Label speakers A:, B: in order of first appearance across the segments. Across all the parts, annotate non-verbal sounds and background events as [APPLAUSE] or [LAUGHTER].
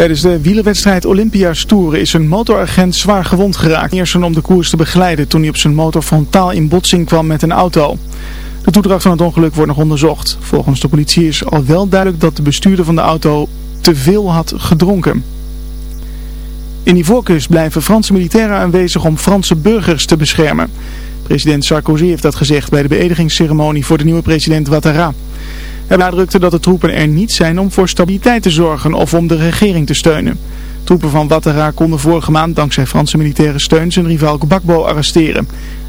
A: Tijdens de wielerwedstrijd Olympia's Tour is een motoragent zwaar gewond geraakt. Eerst om de koers te begeleiden toen hij op zijn motor frontaal in botsing kwam met een auto. De toedracht van het ongeluk wordt nog onderzocht. Volgens de politie is al wel duidelijk dat de bestuurder van de auto te veel had gedronken. In Ivoorkust blijven Franse militairen aanwezig om Franse burgers te beschermen. President Sarkozy heeft dat gezegd bij de beëdigingsceremonie voor de nieuwe president Ouattara. Hij benadrukte dat de troepen er niet zijn om voor stabiliteit te zorgen of om de regering te steunen. Troepen van Ouattara konden vorige maand dankzij Franse militaire steun zijn rivaal Gbagbo arresteren.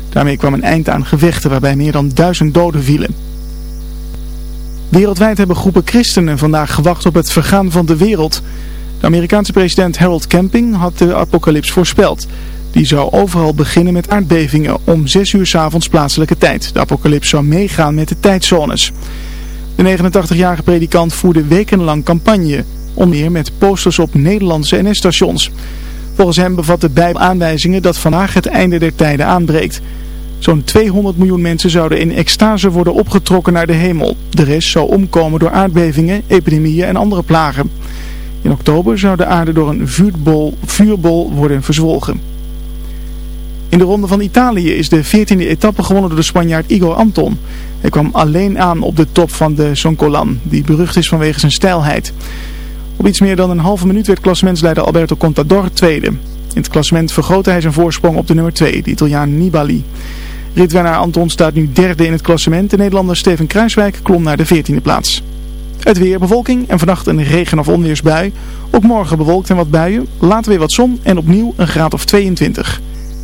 A: Daarmee kwam een eind aan gevechten waarbij meer dan duizend doden vielen. Wereldwijd hebben groepen christenen vandaag gewacht op het vergaan van de wereld. De Amerikaanse president Harold Camping had de apocalyps voorspeld. Die zou overal beginnen met aardbevingen om 6 uur s avonds plaatselijke tijd. De apocalyps zou meegaan met de tijdzones. De 89-jarige predikant voerde wekenlang campagne, onder meer met posters op Nederlandse NS-stations. Volgens hem bevat de Bijbel aanwijzingen dat vandaag het einde der tijden aanbreekt. Zo'n 200 miljoen mensen zouden in extase worden opgetrokken naar de hemel. De rest zou omkomen door aardbevingen, epidemieën en andere plagen. In oktober zou de aarde door een vuurbol, vuurbol worden verzwolgen. In de ronde van Italië is de 14e etappe gewonnen door de Spanjaard Igor Anton. Hij kwam alleen aan op de top van de Soncolan, die berucht is vanwege zijn stijlheid. Op iets meer dan een halve minuut werd klassementsleider Alberto Contador tweede. In het klassement vergrootte hij zijn voorsprong op de nummer 2, de Italiaan Nibali. Ritwennaar Anton staat nu derde in het klassement. De Nederlander Steven Kruiswijk klom naar de 14e plaats. Het weer, bewolking en vannacht een regen- of onweersbui. Ook morgen bewolkt en wat buien. Later weer wat zon en opnieuw een graad of 22.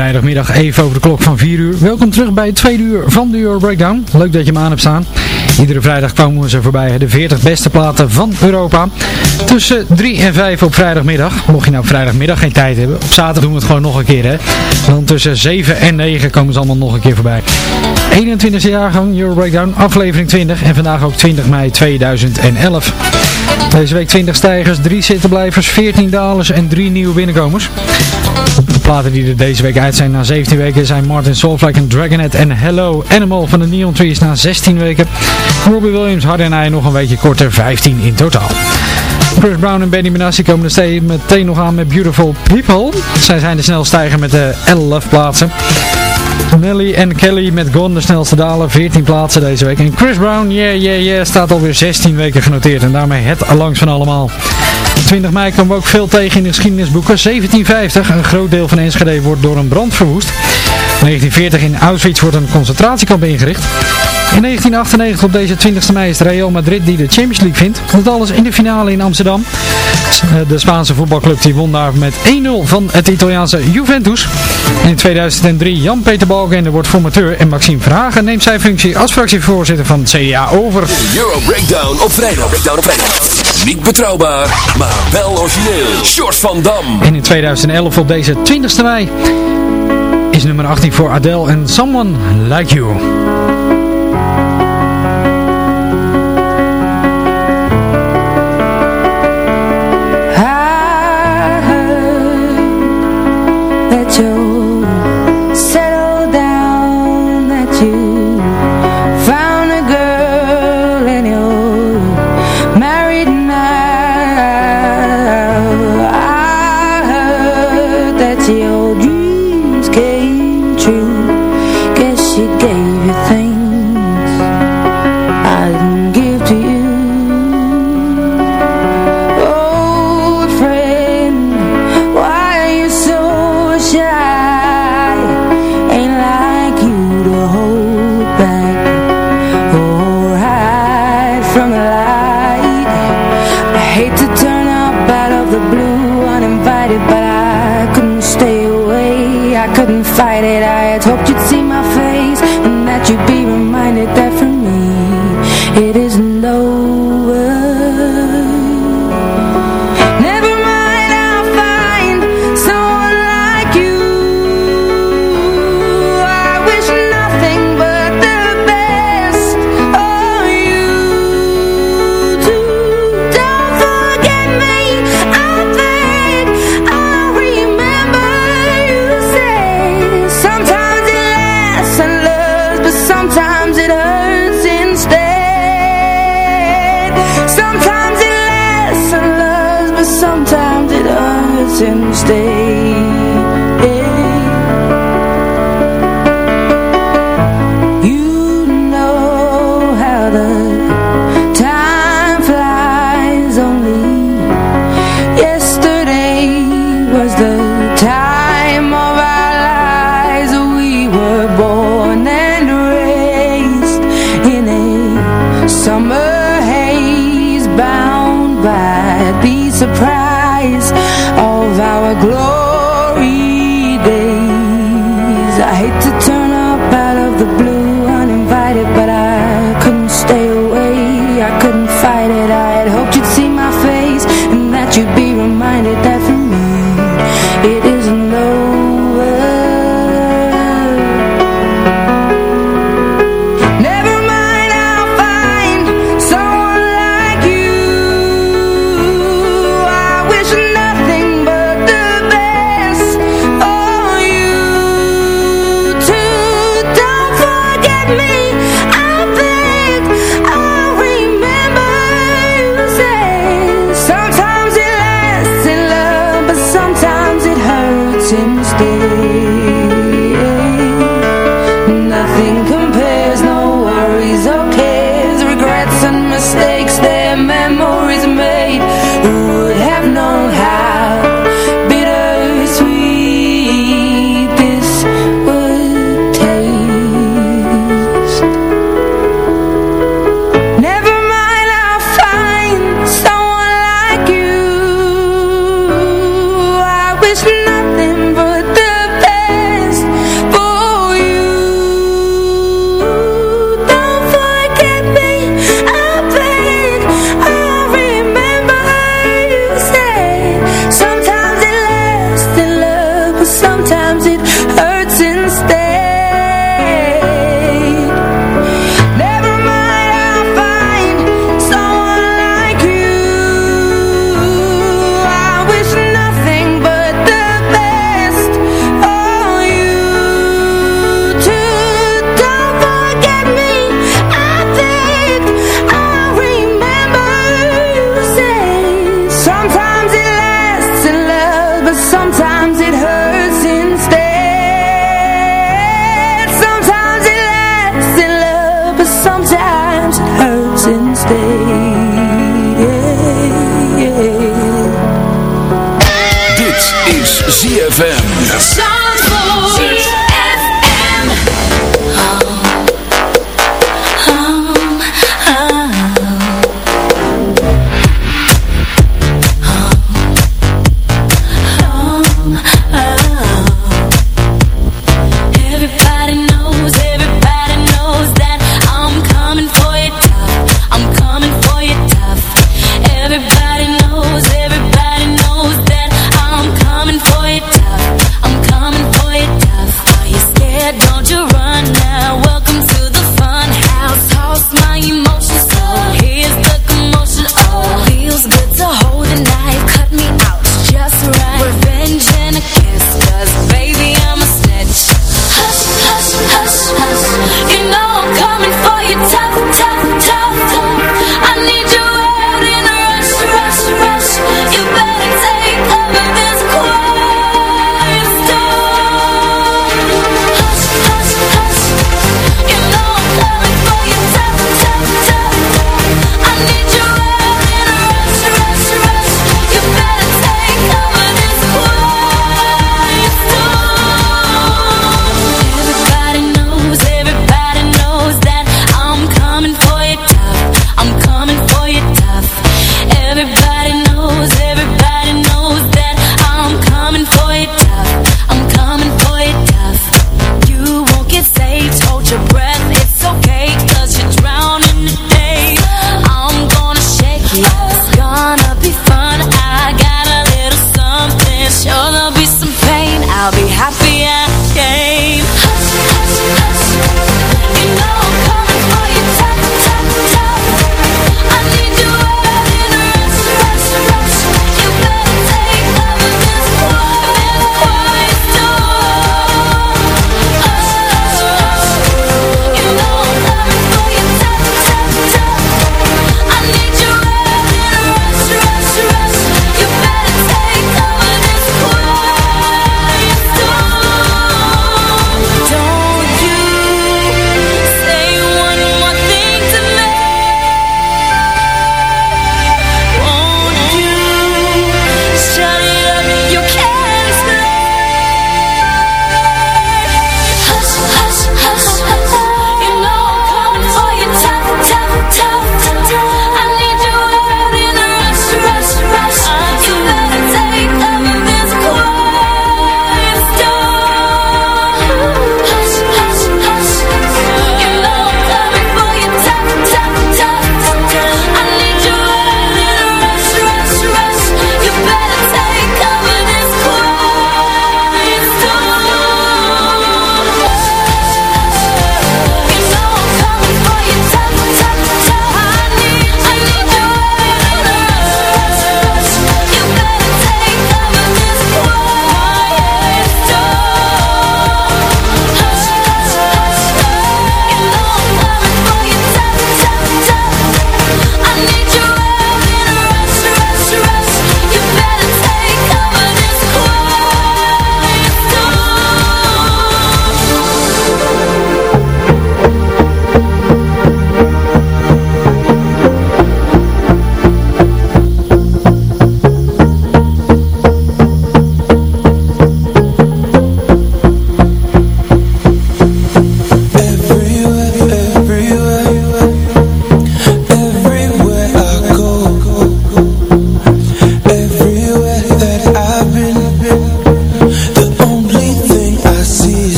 B: Vrijdagmiddag even over de klok van 4 uur. Welkom terug bij het tweede uur van de Euro Breakdown. Leuk dat je hem aan hebt staan. Iedere vrijdag komen we ze voorbij. De 40 beste platen van Europa. Tussen 3 en 5 op vrijdagmiddag. Mocht je nou vrijdagmiddag geen tijd hebben. Op zaterdag doen we het gewoon nog een keer. Hè. Dan tussen 7 en 9 komen ze allemaal nog een keer voorbij. 21e jaargang Euro Breakdown. Aflevering 20. En vandaag ook 20 mei 2011. Deze week 20 stijgers, 3 zittenblijvers, 14 dalers en 3 nieuwe binnenkomers. Platen die er deze week uit zijn na 17 weken zijn Martin Solveig en Dragonet en Hello Animal van de Neon Trees na 16 weken. Robbie Williams, Hard en hij nog een weekje korter, 15 in totaal. Chris Brown en Benny Benassi komen er steeds meteen nog aan met Beautiful People. Zij zijn de snelstijger met de 11 plaatsen. Nelly en Kelly met Gone de snelste dalen, 14 plaatsen deze week. En Chris Brown, yeah, yeah, yeah, staat alweer 16 weken genoteerd. En daarmee het langs van allemaal. 20 mei komen we ook veel tegen in de geschiedenisboeken. 1750, een groot deel van Enschede wordt door een brand verwoest. 1940 in Auschwitz wordt een concentratiekamp ingericht. In 1998 op deze 20 mei is het Real Madrid die de Champions League vindt. Dat alles in de finale in Amsterdam. De Spaanse voetbalclub die won daar met 1-0 van het Italiaanse Juventus. In 2003 Jan-Peter Balkenende wordt formateur en Maxime Verhagen neemt zijn functie als fractievoorzitter van het CDA over.
C: De Euro Breakdown op vrijdag. Breakdown op vrijdag. Niet betrouwbaar, maar wel origineel. Short van Dam.
B: En in 2011 op deze 20 mei is nummer 18 voor Adele en Someone Like You.
D: hate to turn up out of the blue uninvited But I couldn't stay away, I couldn't fight it. I had hoped you'd see my face.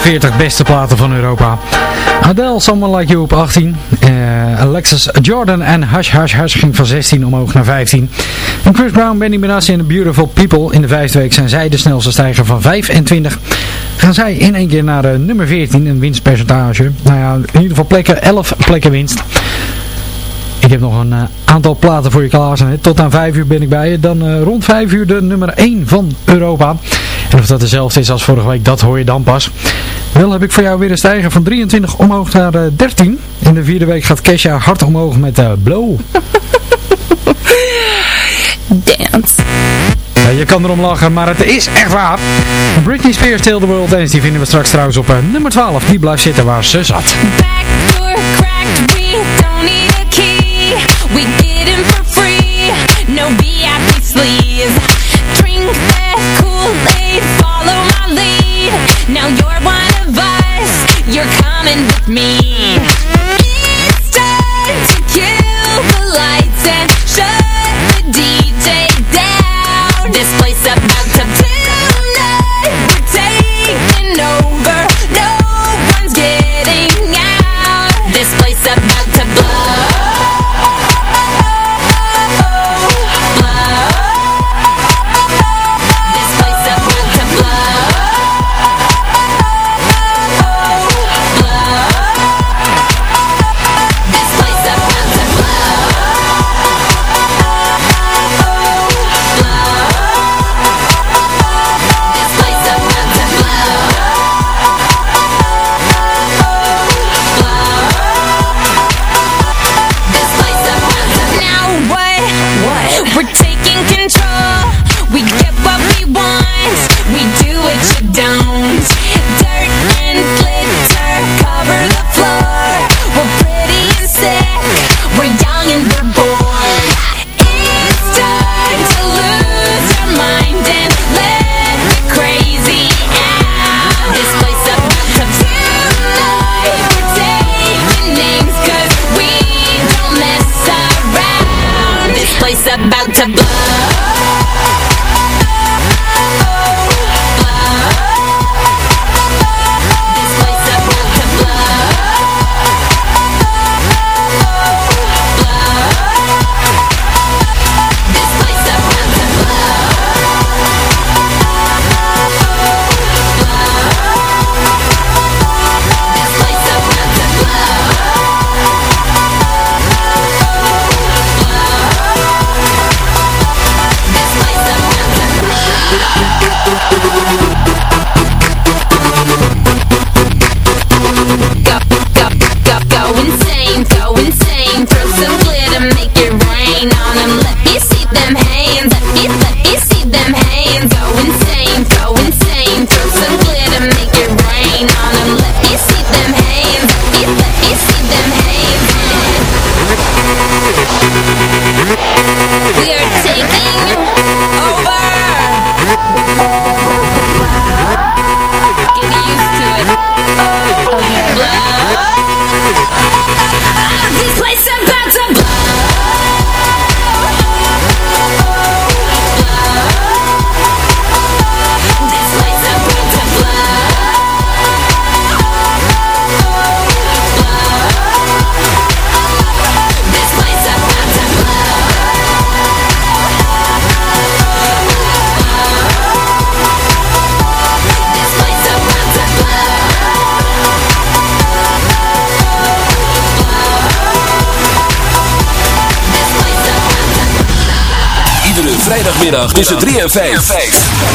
B: 40 beste platen van Europa. Adele, Someone Like You op 18. Uh, Alexis Jordan en Hush Hush Hush ging van 16 omhoog naar 15. En Chris Brown, Benny Benassi en The Beautiful People. In de vijfde week zijn zij de snelste stijger van 25. Gaan zij in één keer naar uh, nummer 14, een winstpercentage. Nou ja, in ieder geval plekken, 11 plekken winst. Ik heb nog een uh, aantal platen voor je klaarstaan. Tot aan 5 uur ben ik bij je. Dan rond 5 uur de nummer 1 van Europa. En of dat dezelfde is als vorige week, dat hoor je dan pas. Wel heb ik voor jou weer een stijger van 23 omhoog naar uh, 13. In de vierde week gaat Kesha hard omhoog met uh, Blow. [LAUGHS]
E: Dance.
B: Ja, je kan erom lachen, maar het is echt waar. Britney Spears Till the World Dance, die vinden we straks trouwens op uh, nummer 12. Die blijft zitten waar ze zat.
E: Backdoor cracked, we don't need a key. We get in Now you're one of us, you're coming with me. It's time to kill the lights and shut place about to blow.
C: Vrijdagmiddag tussen 3 en 5.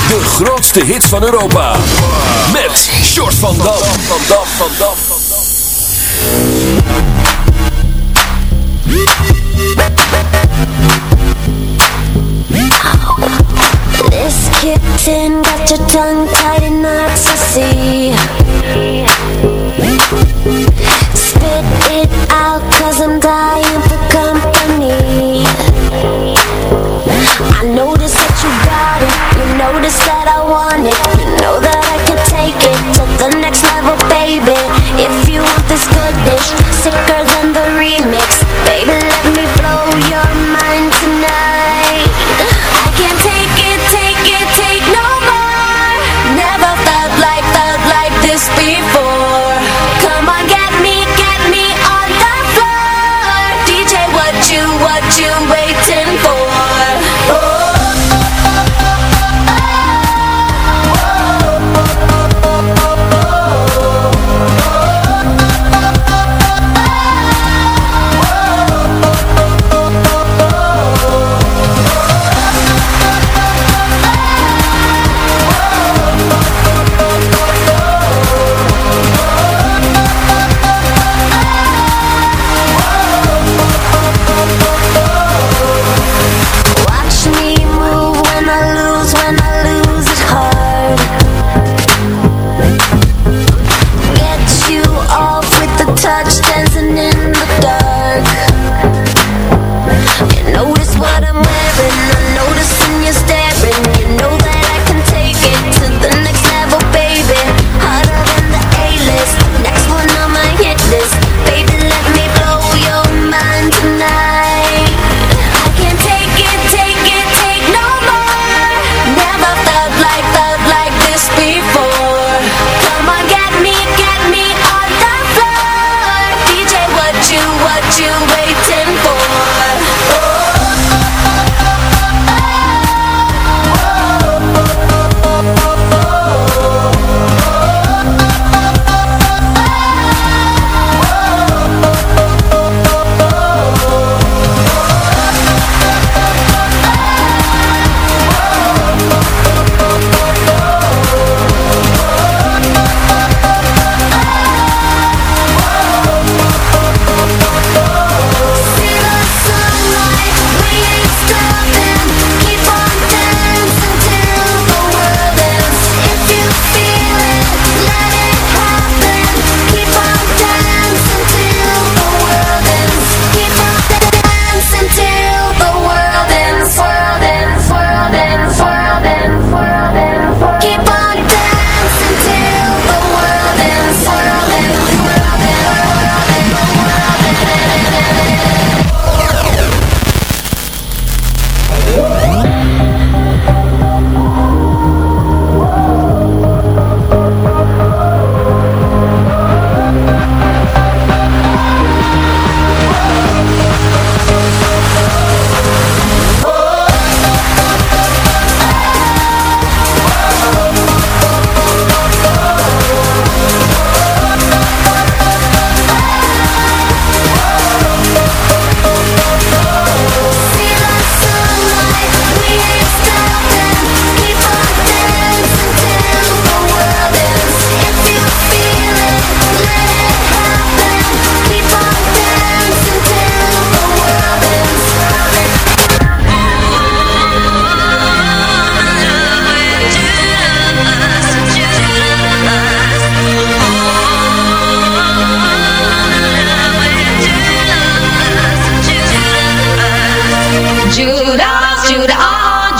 C: De grootste hits van Europa. Met Short van Dam. Van Dam, van Dam, van Dam.
F: This kitten got your tongue tied in ecstasy. Spit it out, cause I'm dying for company. I notice that you got it, you notice that I want it. You know that I can take it to the next level, baby. If you want this good dish, sicker than the remix. Baby,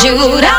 G: Judah,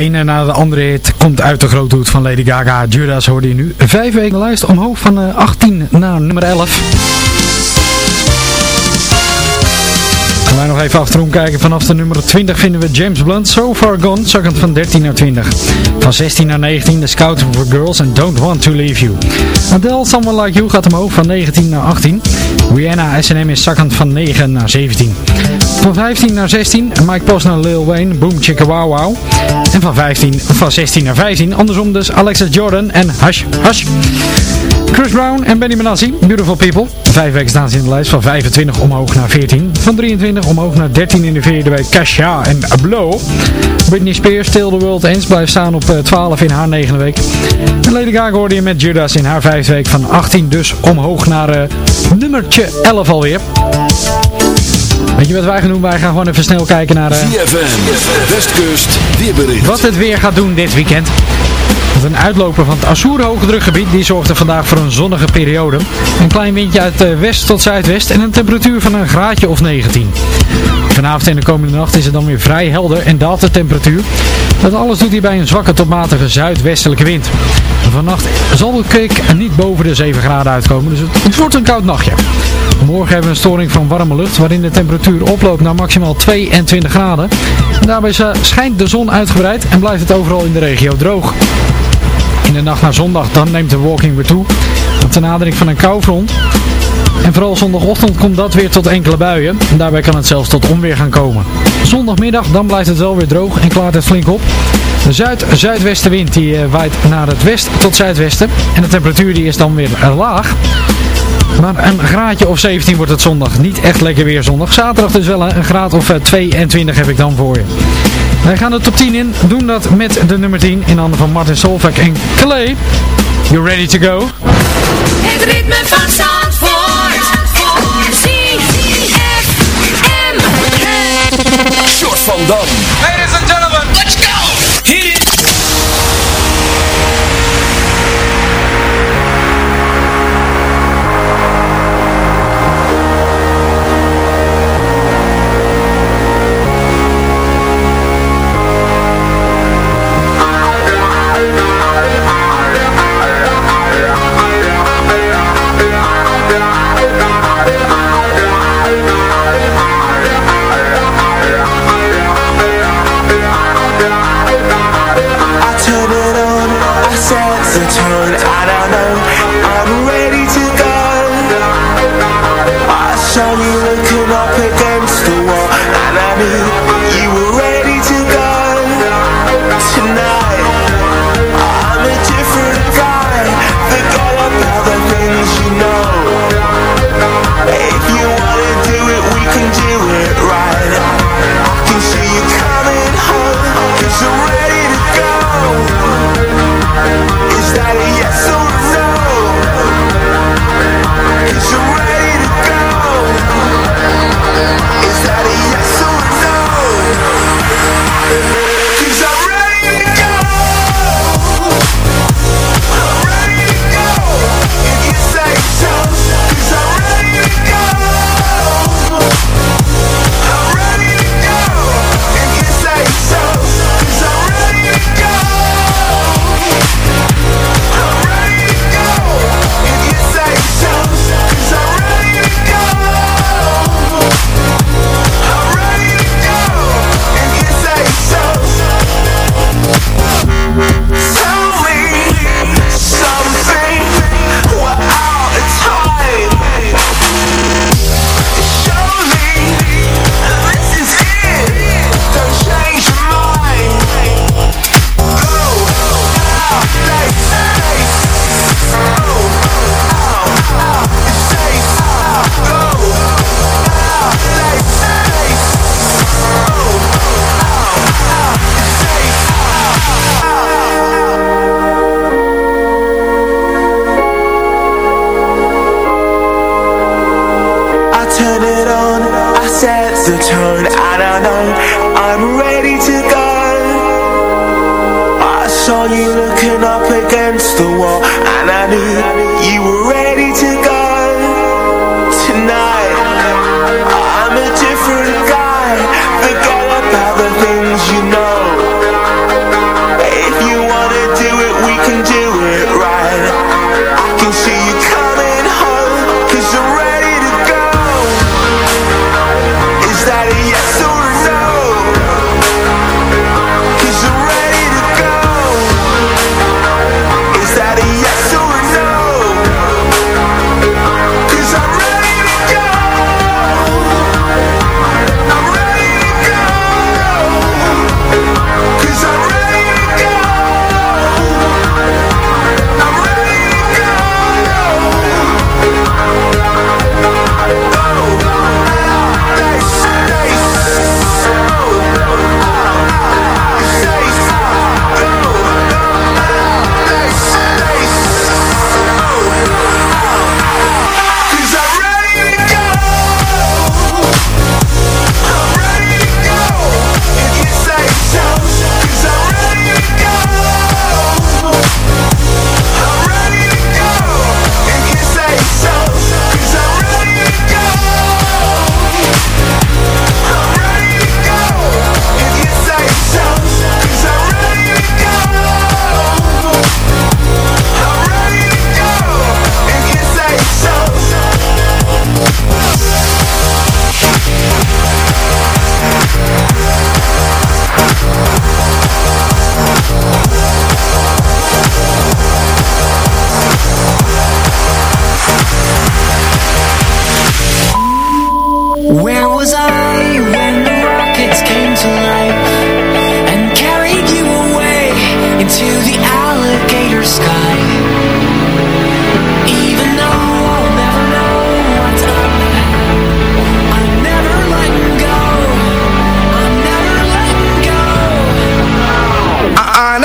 B: ene na de andere hit komt uit de grote hoed van Lady Gaga. Judas hoorde je nu. Vijf weken lijst omhoog van eh, 18 naar nummer 11. Gaan wij nog even achterom kijken. Vanaf de nummer 20 vinden we James Blunt, So Far Gone, zakkend van 13 naar 20. Van 16 naar 19, The Scout for Girls and Don't Want to Leave You. Adele, Someone Like You gaat omhoog van 19 naar 18. Rihanna, S&M is zakkend van 9 naar 17. Van 15 naar 16, Mike Posner, Lil Wayne, Boom Chicka Wow Wow. En van, 15, van 16 naar 15, andersom dus Alexa Jordan en Hush Hush. Chris Brown en Benny Benassi, Beautiful People. Vijf weken staan ze in de lijst, van 25 omhoog naar 14. Van 23 omhoog naar 13 in de vierde week Kasha en Blow. Britney Spears, Still the World Ends, blijft staan op eh, 12 in haar negende week. En Lady Gaga hoorde je met Judas in haar vijfde week van 18 dus omhoog naar eh, nummertje 11 alweer. Weet je wat wij gaan doen? Wij gaan gewoon even snel kijken naar...
C: ZFM, Westkust, weerbericht.
B: wat het weer gaat doen dit weekend. Want Een uitloper van het Azure hoogdrukgebied die zorgde vandaag voor een zonnige periode. Een klein windje uit eh, west tot zuidwest en een temperatuur van een graadje of 19. Vanavond en de komende nacht is het dan weer vrij helder en daalt de temperatuur. Dat alles doet hij bij een zwakke tot matige zuidwestelijke wind. Vannacht zal de kwik niet boven de 7 graden uitkomen, dus het, het wordt een koud nachtje. Morgen hebben we een storing van warme lucht waarin de temperatuur oploopt naar maximaal 22 graden. En daarbij schijnt de zon uitgebreid en blijft het overal in de regio droog. In de nacht naar zondag dan neemt de walking weer toe. Op de nadering van een koufront. En vooral zondagochtend komt dat weer tot enkele buien. En daarbij kan het zelfs tot onweer gaan komen. Zondagmiddag dan blijft het wel weer droog en klaart het flink op. De zuid-zuidwestenwind die eh, waait naar het west tot zuidwesten. En de temperatuur die is dan weer eh, laag. Maar een graadje of 17 wordt het zondag. Niet echt lekker weer zondag. Zaterdag dus wel een graad of eh, 22 heb ik dan voor je. Wij gaan de top 10 in. Doen dat met de nummer 10 in handen van Martin Solveig en Clay. You ready to go?
E: Het ritme van Zandvoort.
C: Van Dam.
H: Set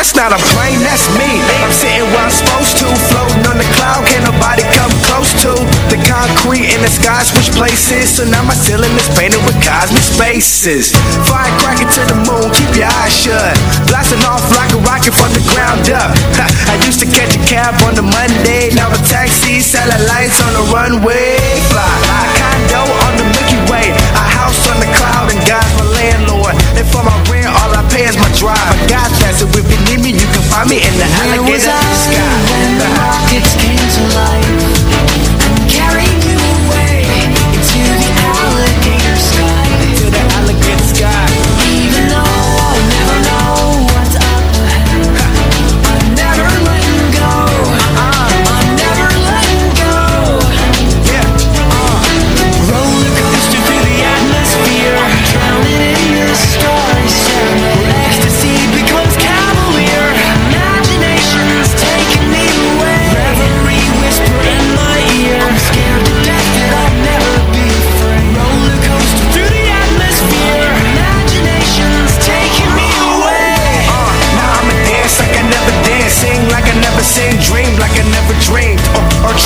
H: That's not a plane, that's me. I'm sitting where I'm supposed to Floating on the cloud, can nobody come close to The concrete and the sky switch places. So now my ceiling is painted with cosmic spaces. Flying to the moon, keep your eyes shut. Blasting off like a rocket from the ground up. [LAUGHS] I used to catch a cab on the Monday. Now a taxi, satellite lights on the runway. Fly, condo that's my drive. I got that, so if you need me, you can find me in the
I: Where
H: alligator was
I: I
H: sky.
I: When the rockets came to life.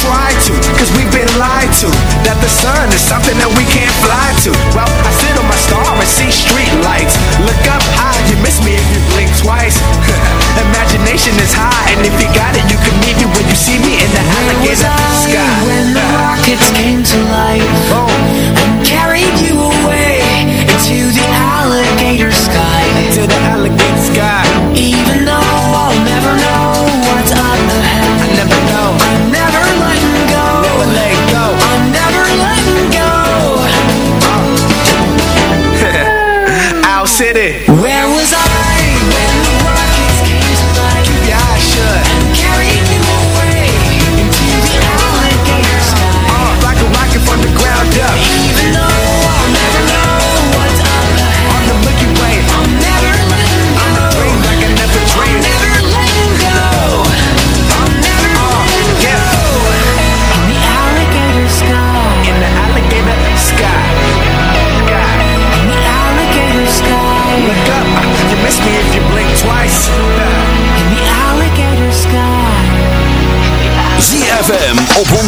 H: try to, cause we've been lied to That the sun is something that we can't fly to. Well, I sit on my star and see street lights. Look up high, you miss me if you blink twice. [LAUGHS] Imagination is high, and if you got it, you can meet me when you see me in the alligator sky I
I: when the rockets came to life? Oh. And carried you away into the alligator sky?
H: To the alligator sky.
I: Even though
H: city.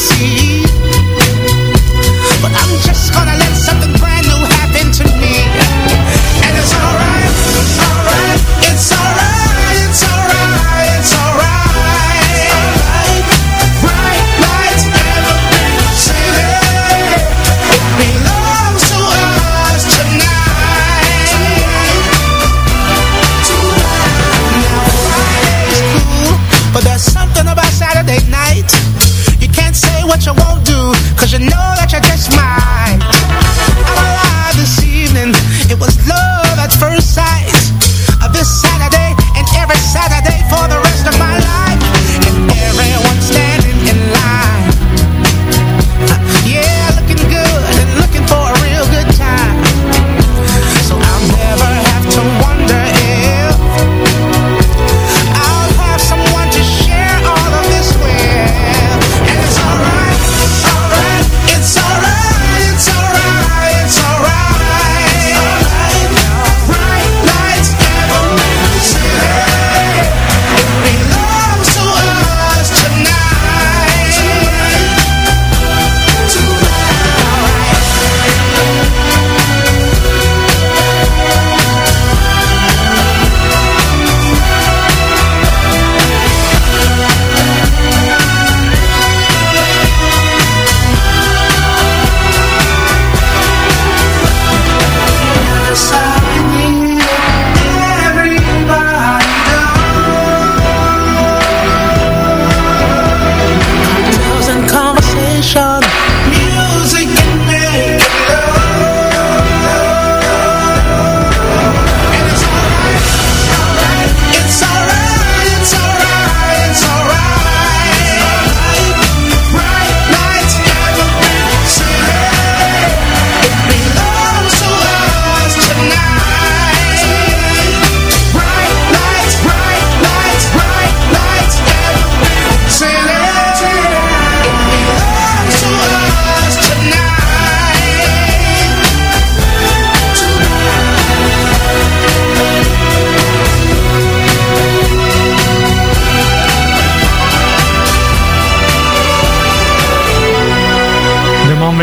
J: See.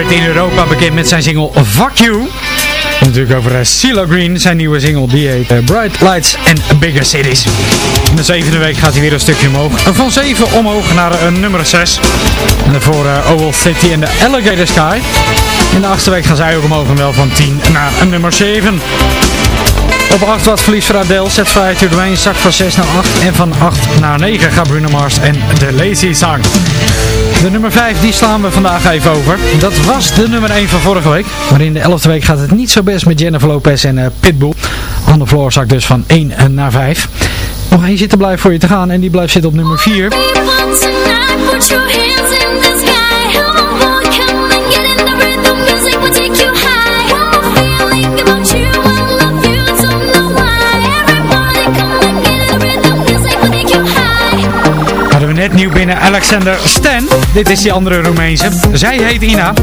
B: Werd in Europa bekend met zijn single Fuck You. Natuurlijk over uh, CeeLo Green, zijn nieuwe single, die heet eh, Bright Lights and Bigger Cities. In de zevende week gaat hij weer een stukje omhoog. Eh, Van 7 omhoog naar uh, nummer 6. En daarvoor uh, Oval City en de Alligator Sky. In de achtste week gaan zij ook omhoog en wel van 10 naar uh, nummer 7. Op 8 was verlies voor Adele, the Rain, zak van 6 naar 8. En van 8 naar 9 gaat Bruno Mars en The Lazy Song. De nummer 5 die slaan we vandaag even over. Dat was de nummer 1 van vorige week. Maar in de 11e week gaat het niet zo best met Jennifer Lopez en uh, Pitbull. The Floor zak dus van 1 naar 5. Nog één zitten blijft voor je te gaan en die blijft zitten op nummer 4. Hadden we net nieuw binnen Alexander Stan. Dit is die andere Roemeense. Zij heet Ina.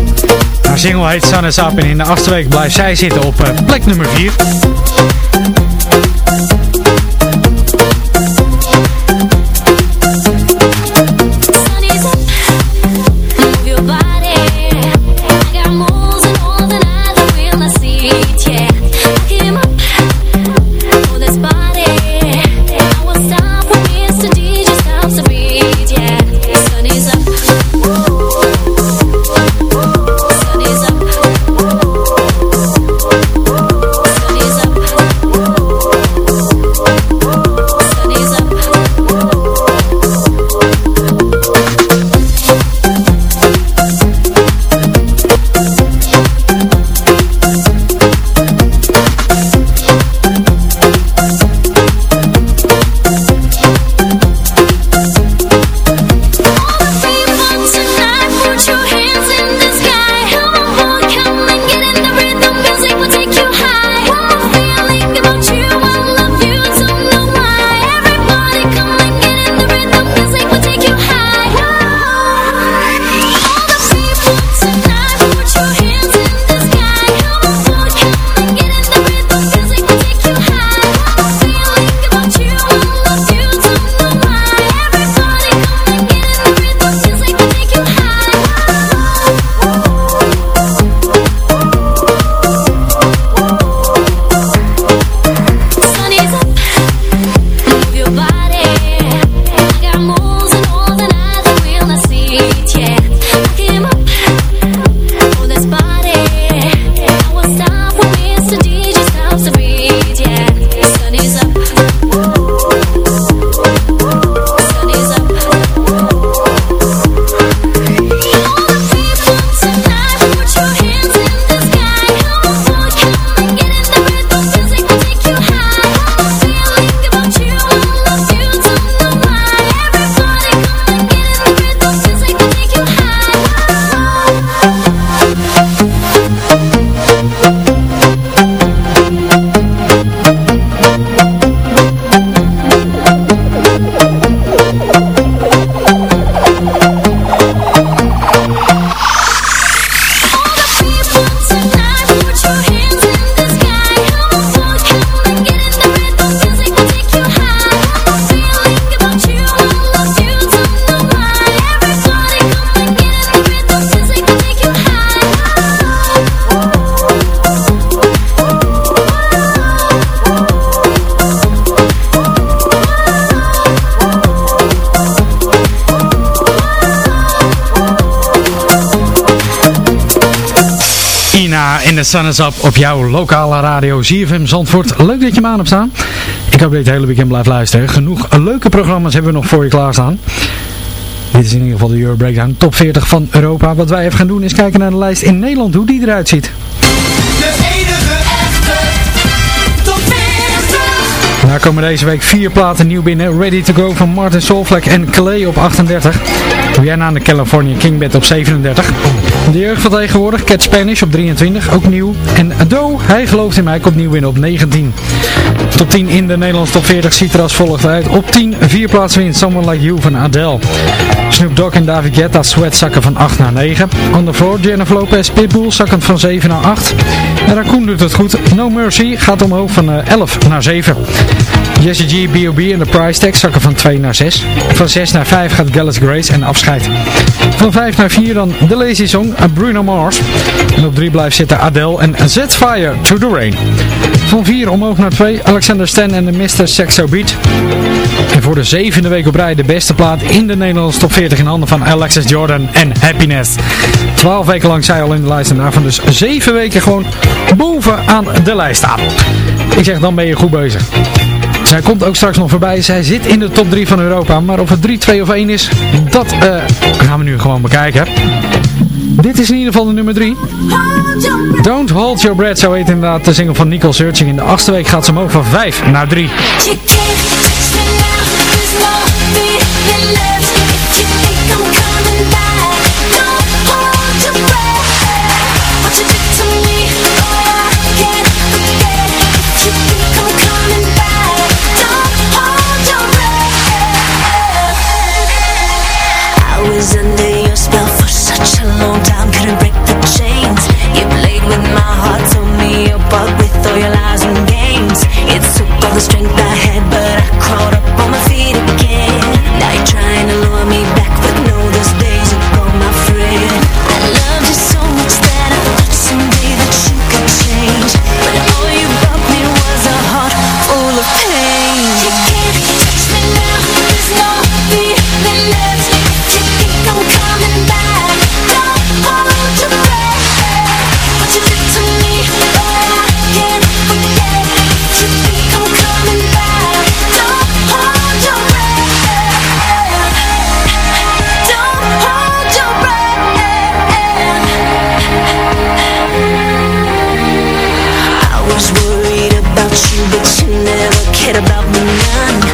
B: Haar single heet Sun is Up en in de achtste week blijft zij zitten op uh, plek nummer 4. Sun is up op jouw lokale radio ZFM Zandvoort. Leuk dat je me aan hebt staan. Ik hoop dat je het hele weekend blijft luisteren. Genoeg leuke programma's hebben we nog voor je klaarstaan. Dit is in ieder geval de Euro Breakdown Top 40 van Europa. Wat wij even gaan doen is kijken naar de lijst in Nederland, hoe die eruit ziet.
J: De enige echte top 40.
B: Daar komen deze week vier platen nieuw binnen. Ready to Go van Martin Solvlek en Clay op 38. Rihanna aan de California King Bed op 37. De jeugd van tegenwoordig, Cat Spanish op 23, ook nieuw. En Do, hij gelooft in mij, komt nieuw in op 19. Top 10 in de Nederlandse top 40 ziet er als volgt uit. Op 10, vier plaatsen wint Someone Like You van Adele. Snoop Dogg en David Guetta Sweat zakken van 8 naar 9. On the Floor, Jennifer Lopez Pitbull zakkend van 7 naar 8. Raccoon doet het goed. No Mercy gaat omhoog van eh, 11 naar 7. Jesse G, B.O.B. en de Price Tag zakken van 2 naar 6. Van 6 naar 5 gaat Gallus Grace en afscheid. Van 5 naar 4 dan The Lazy Song en Bruno Mars. En op 3 blijft zitten Adele en Zet Fire to the Rain. Van 4 omhoog naar 2 Alexander Stan en de Mr. Sexo Beat. En voor de zevende week op rij de beste plaat in de Nederlandse top 40 in handen van Alexis Jordan en Happiness. 12 weken lang zij al in de lijst en daarvan dus 7 weken gewoon bovenaan de lijst staan. Ik zeg dan ben je goed bezig. Zij komt ook straks nog voorbij. Zij zit in de top 3 van Europa. Maar of het 3, 2 of 1 is, dat eh, gaan we nu gewoon bekijken. Dit is in ieder geval de nummer 3. Don't Hold Your Breath, zo heet inderdaad de single van Nicole Searching. In de achtste week gaat ze omhoog van 5 naar 3.
F: All the strength I had, but about you, but you never cared about me none.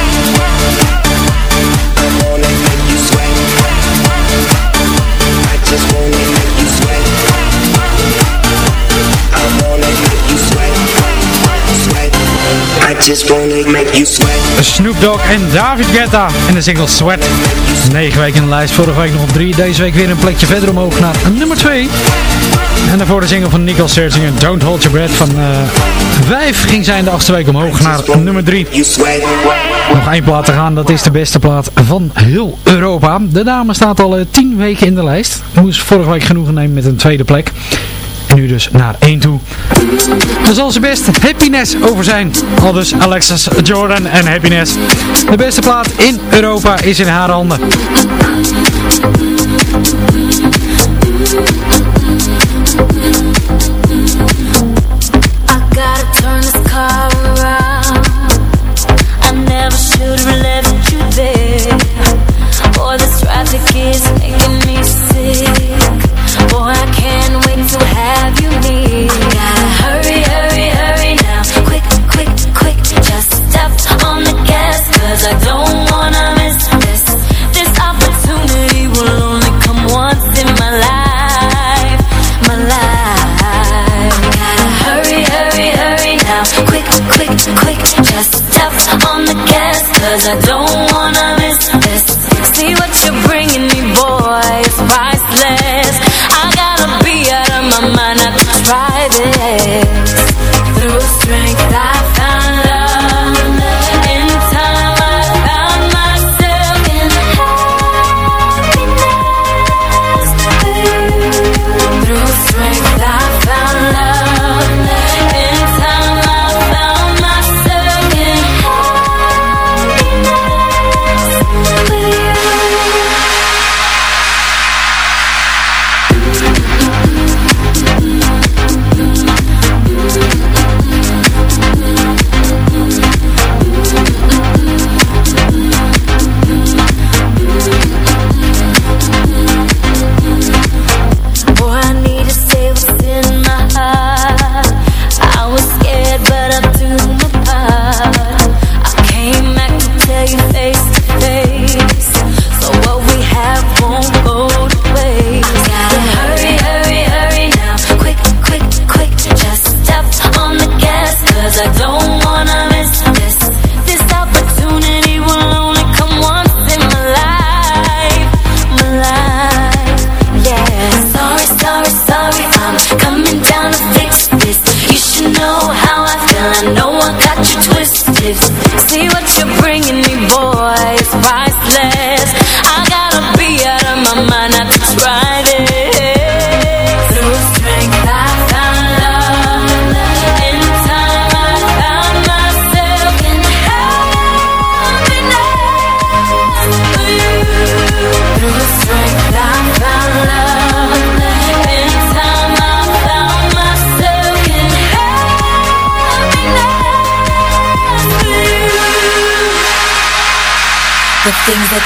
K: just wanna make you sweat
E: Snoop Dogg en David Guetta in de single Sweat. 9 weken in de lijst, vorige week nog op 3. Deze week weer een plekje verder omhoog naar nummer 2. En daarvoor de single van Nicole Searching Don't Hold Your Breath van uh, 5 ging zij in de achtste week omhoog naar nummer 3. Nog één plaat te gaan, dat is de beste plaat van heel Europa. De dame staat al uh, 10 weken in de lijst. Moest vorige week genoegen nemen met een tweede plek. Nu dus naar 1 toe. Dan zal ze best happiness over zijn. Al dus Alexis Jordan en happiness. De beste plaat in Europa is in haar handen.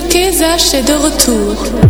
L: jockey Zach est de retour.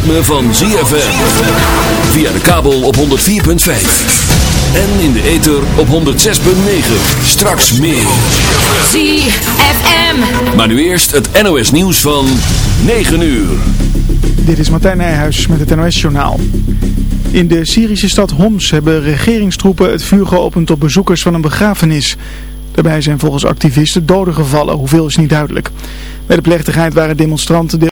C: Ritme van ZFM. Via de kabel op 104.5. En in de ether op 106.9. Straks meer.
M: ZFM.
C: Maar nu eerst het NOS nieuws van 9 uur.
A: Dit is Martijn Nijhuis met het NOS-journaal. In de Syrische stad Homs hebben regeringstroepen het vuur geopend op bezoekers van een begrafenis. Daarbij zijn volgens activisten doden gevallen, hoeveel is niet duidelijk. Bij de plechtigheid waren demonstranten...